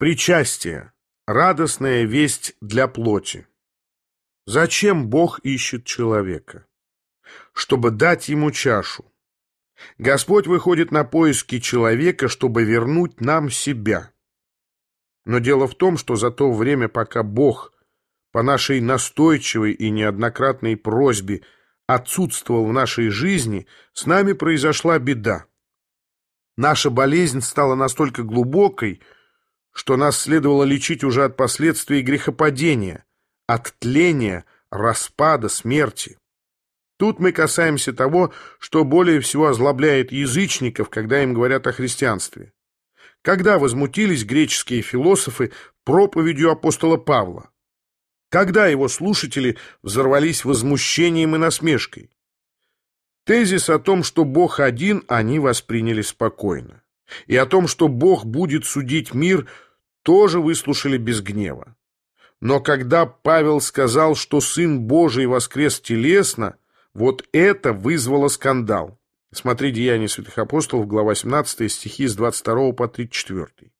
Причастие. Радостная весть для плоти. Зачем Бог ищет человека? Чтобы дать ему чашу. Господь выходит на поиски человека, чтобы вернуть нам себя. Но дело в том, что за то время, пока Бог по нашей настойчивой и неоднократной просьбе отсутствовал в нашей жизни, с нами произошла беда. Наша болезнь стала настолько глубокой, что нас следовало лечить уже от последствий грехопадения, от тления, распада, смерти. Тут мы касаемся того, что более всего озлобляет язычников, когда им говорят о христианстве. Когда возмутились греческие философы проповедью апостола Павла? Когда его слушатели взорвались возмущением и насмешкой? Тезис о том, что Бог один, они восприняли спокойно и о том, что Бог будет судить мир, тоже выслушали без гнева. Но когда Павел сказал, что Сын Божий воскрес телесно, вот это вызвало скандал. Смотри «Деяния святых апостолов», глава 17, стихи с 22 по 34.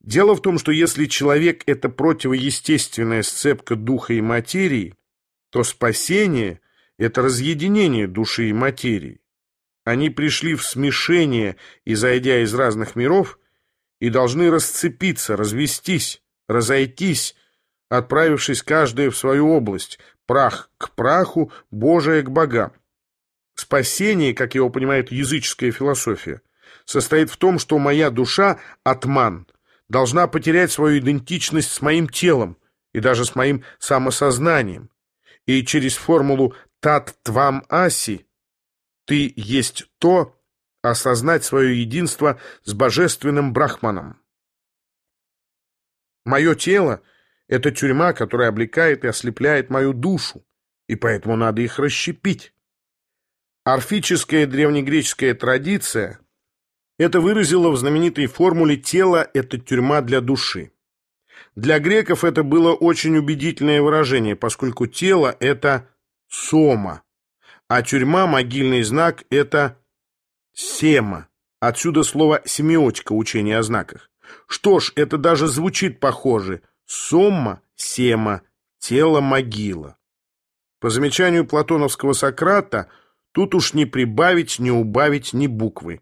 Дело в том, что если человек – это противоестественная сцепка духа и материи, то спасение – это разъединение души и материи. Они пришли в смешение, и зайдя из разных миров, и должны расцепиться, развестись, разойтись, отправившись каждая в свою область, прах к праху, Божие к богам. Спасение, как его понимает языческая философия, состоит в том, что моя душа, атман, должна потерять свою идентичность с моим телом и даже с моим самосознанием, и через формулу «тат твам аси» Ты есть то, осознать свое единство с божественным брахманом. Мое тело — это тюрьма, которая облекает и ослепляет мою душу, и поэтому надо их расщепить. Орфическая древнегреческая традиция это выразила в знаменитой формуле «тело — это тюрьма для души». Для греков это было очень убедительное выражение, поскольку тело — это сома, а тюрьма, могильный знак — это сема. Отсюда слово «семиотика» учение о знаках. Что ж, это даже звучит похоже. Сомма, сема, тело, могила. По замечанию платоновского Сократа, тут уж не прибавить, не убавить ни буквы.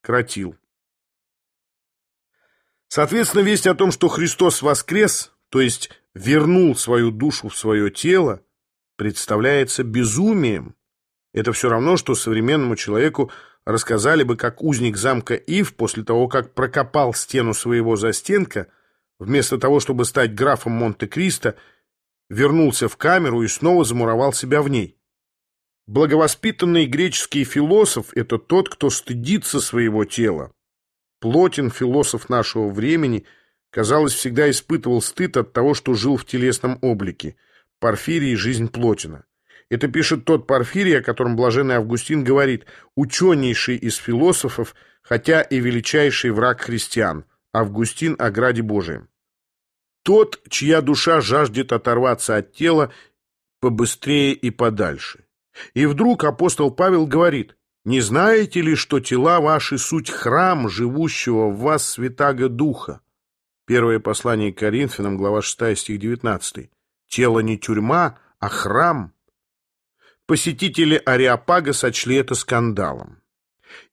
Кратил. Соответственно, весть о том, что Христос воскрес, то есть вернул свою душу в свое тело, представляется безумием, это все равно, что современному человеку рассказали бы, как узник замка Ив после того, как прокопал стену своего застенка, вместо того, чтобы стать графом Монте-Кристо, вернулся в камеру и снова замуровал себя в ней. Благовоспитанный греческий философ – это тот, кто стыдится своего тела. Плотин, философ нашего времени, казалось, всегда испытывал стыд от того, что жил в телесном облике. Порфирий – жизнь Плотина. Это пишет тот Порфирий, о котором блаженный Августин говорит, ученейший из философов, хотя и величайший враг христиан, Августин о граде Божием. Тот, чья душа жаждет оторваться от тела побыстрее и подальше. И вдруг апостол Павел говорит, «Не знаете ли, что тела ваши суть храм живущего в вас святаго Духа?» Первое послание к Коринфянам, глава 6, стих 19. «Тело не тюрьма, а храм, посетители Ариапага сочли это скандалом.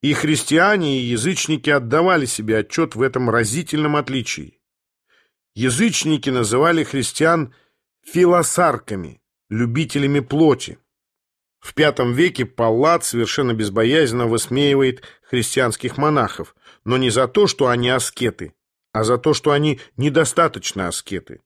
И христиане, и язычники отдавали себе отчет в этом разительном отличии. Язычники называли христиан филосарками, любителями плоти. В V веке Паллат совершенно безбоязненно высмеивает христианских монахов, но не за то, что они аскеты, а за то, что они недостаточно аскеты.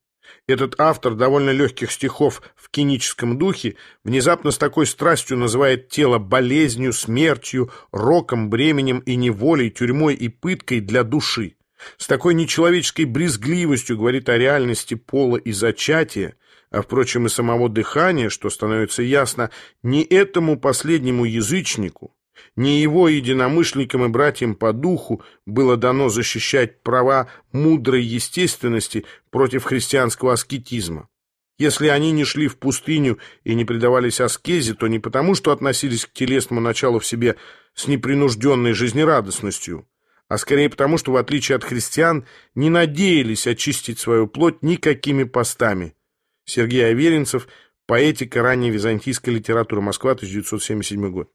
Этот автор довольно легких стихов в киническом духе внезапно с такой страстью называет тело болезнью, смертью, роком, бременем и неволей, тюрьмой и пыткой для души. С такой нечеловеческой брезгливостью говорит о реальности пола и зачатия, а, впрочем, и самого дыхания, что становится ясно, не этому последнему язычнику, не его единомышленникам и братьям по духу было дано защищать права мудрой естественности против христианского аскетизма. Если они не шли в пустыню и не предавались аскезе, то не потому, что относились к телесному началу в себе с непринужденной жизнерадостностью, а скорее потому, что, в отличие от христиан, не надеялись очистить свою плоть никакими постами. Сергей Аверинцев, поэтика ранней византийской литературы, Москва, 1977 год.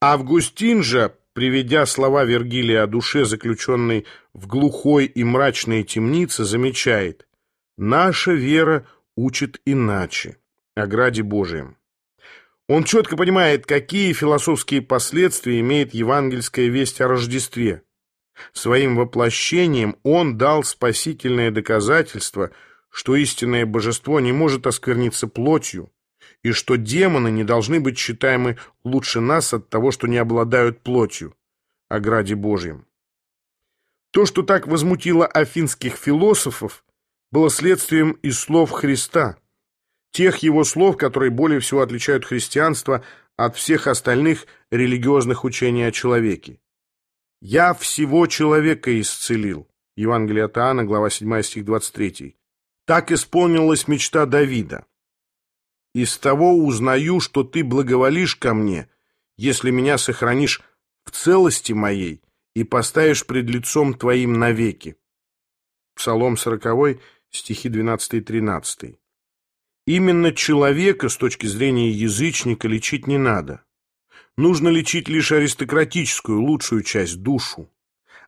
Августин же, приведя слова Вергилия о душе, заключенной в глухой и мрачной темнице, замечает «Наша вера учит иначе, о граде Божием». Он четко понимает, какие философские последствия имеет евангельская весть о Рождестве. Своим воплощением он дал спасительное доказательство, что истинное божество не может оскверниться плотью, и что демоны не должны быть считаемы лучше нас от того, что не обладают плотью, о граде Божьем. То, что так возмутило афинских философов, было следствием из слов Христа – тех его слов, которые более всего отличают христианство от всех остальных религиозных учений о человеке. «Я всего человека исцелил» Евангелие от Иоанна, глава 7, стих 23. Так исполнилась мечта Давида. «Из того узнаю, что ты благоволишь ко мне, если меня сохранишь в целости моей и поставишь пред лицом твоим навеки». Псалом 40, стихи 12 и 13. Именно человека с точки зрения язычника лечить не надо. Нужно лечить лишь аристократическую, лучшую часть, душу.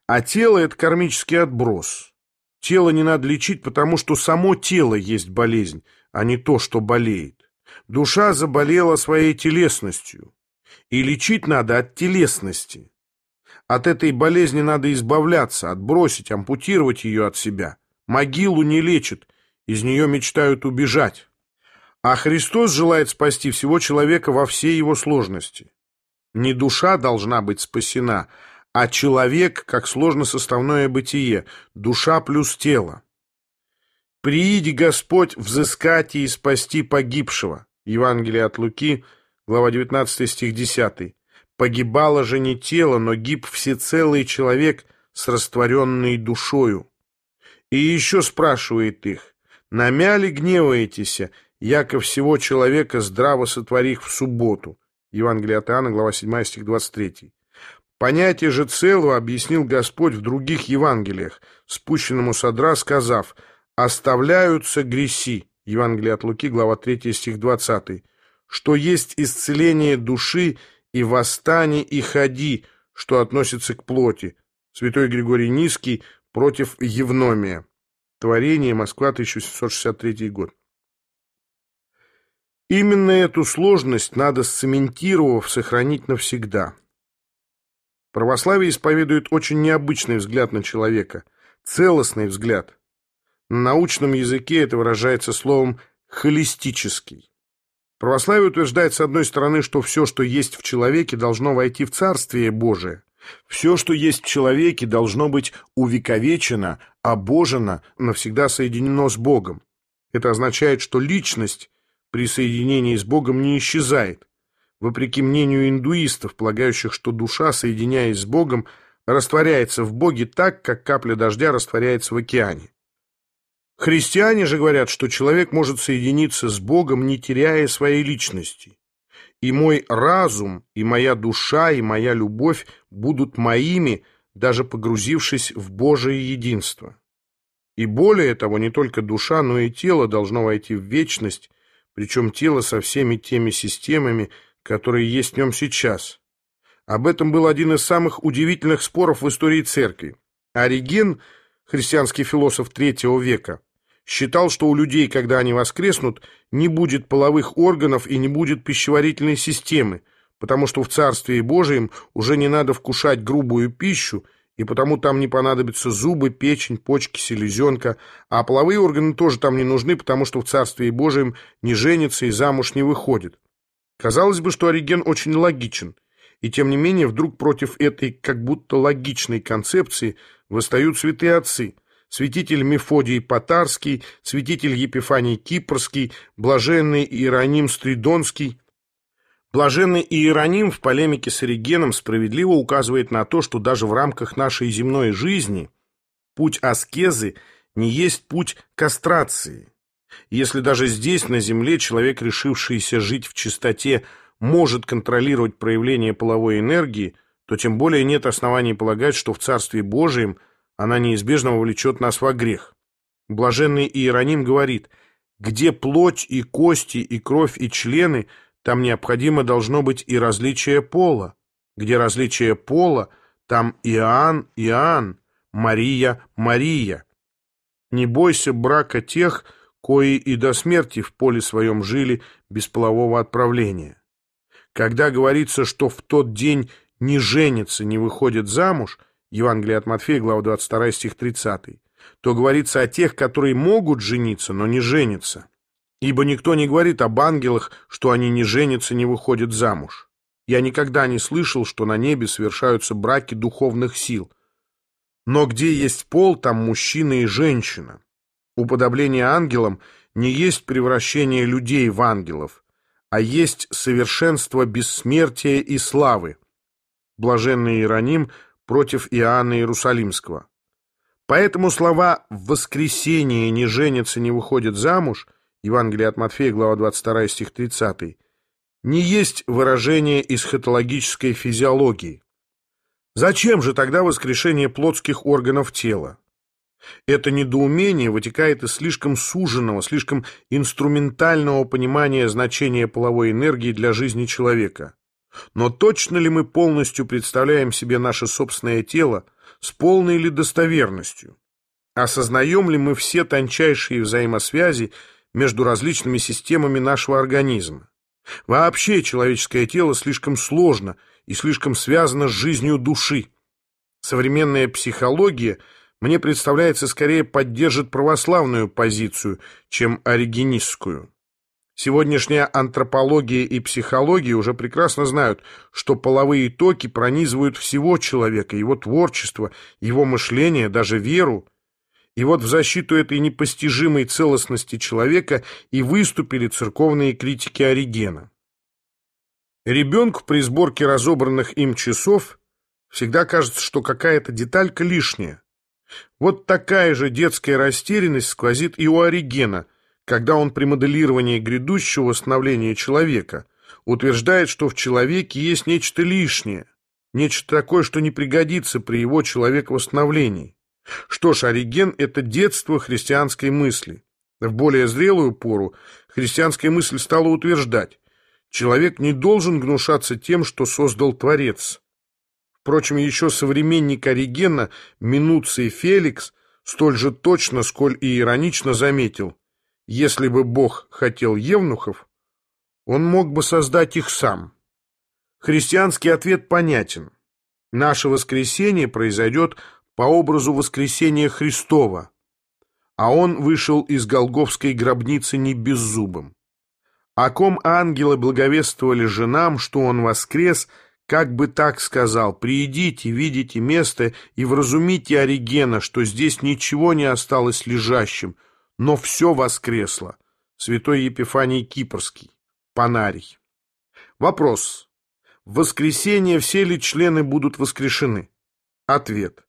А тело – это кармический отброс. Тело не надо лечить, потому что само тело есть болезнь, а не то, что болеет. Душа заболела своей телесностью. И лечить надо от телесности. От этой болезни надо избавляться, отбросить, ампутировать ее от себя. Могилу не лечат, из нее мечтают убежать. А Христос желает спасти всего человека во всей его сложности. Не душа должна быть спасена, а человек как сложносоставное бытие, душа плюс тело. «Прииди, Господь, взыскать и спасти погибшего» Евангелие от Луки, глава 19, стих 10. «Погибало же не тело, но гиб всецелый человек с растворенной душою». И еще спрашивает их, «Намяли гневаетесь, яко всего человека здраво сотворих в субботу». Евангелие от Иоанна, глава 7, стих 23. Понятие же целого объяснил Господь в других Евангелиях, спущенному содра, сказав «оставляются греси». Евангелие от Луки, глава 3, стих 20. «Что есть исцеление души и восстание и ходи, что относится к плоти». Святой Григорий Низкий против Евномия. Творение, Москва, 1763 год. Именно эту сложность надо, сцементировав, сохранить навсегда. Православие исповедует очень необычный взгляд на человека, целостный взгляд. На научном языке это выражается словом «холистический». Православие утверждает, с одной стороны, что все, что есть в человеке, должно войти в Царствие Божие. Все, что есть в человеке, должно быть увековечено, обожено, навсегда соединено с Богом. Это означает, что личность при соединении с Богом не исчезает, вопреки мнению индуистов, полагающих, что душа, соединяясь с Богом, растворяется в Боге так, как капля дождя растворяется в океане. Христиане же говорят, что человек может соединиться с Богом, не теряя своей личности. И мой разум, и моя душа, и моя любовь будут моими, даже погрузившись в Божие единство. И более того, не только душа, но и тело должно войти в вечность, причем тело со всеми теми системами, которые есть в нем сейчас. Об этом был один из самых удивительных споров в истории церкви. Ориген, христианский философ третьего века, считал, что у людей, когда они воскреснут, не будет половых органов и не будет пищеварительной системы, потому что в Царстве Божьем уже не надо вкушать грубую пищу, и потому там не понадобятся зубы, печень, почки, селезенка, а половые органы тоже там не нужны, потому что в Царстве Божьем не женится и замуж не выходит. Казалось бы, что Ориген очень логичен, и тем не менее вдруг против этой как будто логичной концепции восстают святые отцы, святитель Мефодий Потарский, святитель Епифаний Кипрский, блаженный Иероним Стридонский, Блаженный Иероним в полемике с Оригеном справедливо указывает на то, что даже в рамках нашей земной жизни путь аскезы не есть путь кастрации. Если даже здесь, на земле, человек, решившийся жить в чистоте, может контролировать проявление половой энергии, то тем более нет оснований полагать, что в Царстве Божием она неизбежно вовлечет нас во грех. Блаженный Иероним говорит, где плоть и кости, и кровь, и члены, там необходимо должно быть и различие пола. Где различие пола, там Иоанн, Иоанн, Мария, Мария. Не бойся брака тех, кои и до смерти в поле своем жили без полового отправления. Когда говорится, что в тот день не женится, не выходит замуж, Евангелие от Матфея, глава 22, стих 30, то говорится о тех, которые могут жениться, но не женятся. Ибо никто не говорит об ангелах, что они не женятся, не выходят замуж. Я никогда не слышал, что на небе совершаются браки духовных сил. Но где есть пол, там мужчина и женщина. Уподобление ангелам не есть превращение людей в ангелов, а есть совершенство бессмертия и славы. Блаженный Иероним против Иоанна Иерусалимского. Поэтому слова «в воскресенье не женится, не выходит замуж» Евангелие от Матфея, глава 22, стих 30, не есть выражение эсхатологической физиологии. Зачем же тогда воскрешение плотских органов тела? Это недоумение вытекает из слишком суженного, слишком инструментального понимания значения половой энергии для жизни человека. Но точно ли мы полностью представляем себе наше собственное тело, с полной ли достоверностью? Осознаем ли мы все тончайшие взаимосвязи между различными системами нашего организма? Вообще человеческое тело слишком сложно и слишком связано с жизнью души. Современная психология, мне представляется, скорее поддержит православную позицию, чем оригенистскую. Сегодняшняя антропология и психология уже прекрасно знают, что половые токи пронизывают всего человека, его творчество, его мышление, даже веру. И вот в защиту этой непостижимой целостности человека и выступили церковные критики Оригена. Ребенку при сборке разобранных им часов всегда кажется, что какая-то деталька лишняя. Вот такая же детская растерянность сквозит и у Оригена – когда он при моделировании грядущего восстановления человека утверждает, что в человеке есть нечто лишнее, нечто такое, что не пригодится при его человековосстановлении. Что ж, Ориген – это детство христианской мысли. В более зрелую пору христианская мысль стала утверждать, человек не должен гнушаться тем, что создал Творец. Впрочем, еще современник Оригена, Минуций Феликс, столь же точно, сколь и иронично заметил, если бы Бог хотел евнухов, он мог бы создать их сам. Христианский ответ понятен. Наше воскресение произойдет по образу воскресения Христова, а он вышел из Голговской гробницы не беззубым. О ком ангелы благовествовали женам, что он воскрес, как бы так сказал, «Приидите, видите место и вразумите Оригена, что здесь ничего не осталось лежащим, но все воскресло. Святой Епифаний Кипрский, Панарий. Вопрос. В воскресенье все ли члены будут воскрешены? Ответ.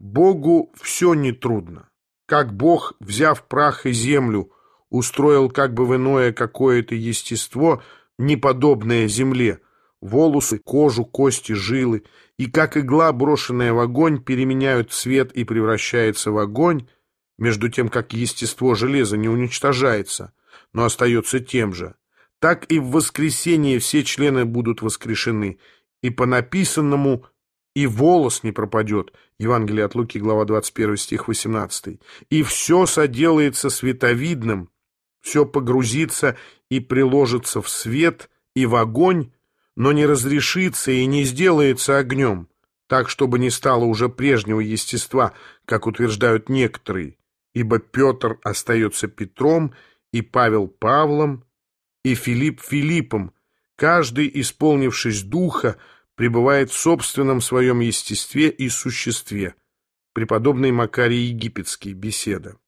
Богу все нетрудно. Как Бог, взяв прах и землю, устроил как бы в иное какое-то естество, неподобное земле, волосы, кожу, кости, жилы, и как игла, брошенная в огонь, переменяют цвет и превращается в огонь, между тем как естество железа не уничтожается, но остается тем же, так и в воскресенье все члены будут воскрешены, и по написанному и волос не пропадет, Евангелие от Луки, глава 21, стих 18, и все соделается световидным, все погрузится и приложится в свет и в огонь, но не разрешится и не сделается огнем, так, чтобы не стало уже прежнего естества, как утверждают некоторые, ибо Петр остается Петром, и Павел Павлом, и Филипп Филиппом, каждый, исполнившись духа, пребывает в собственном своем естестве и существе. Преподобный Макарий Египетский. Беседа.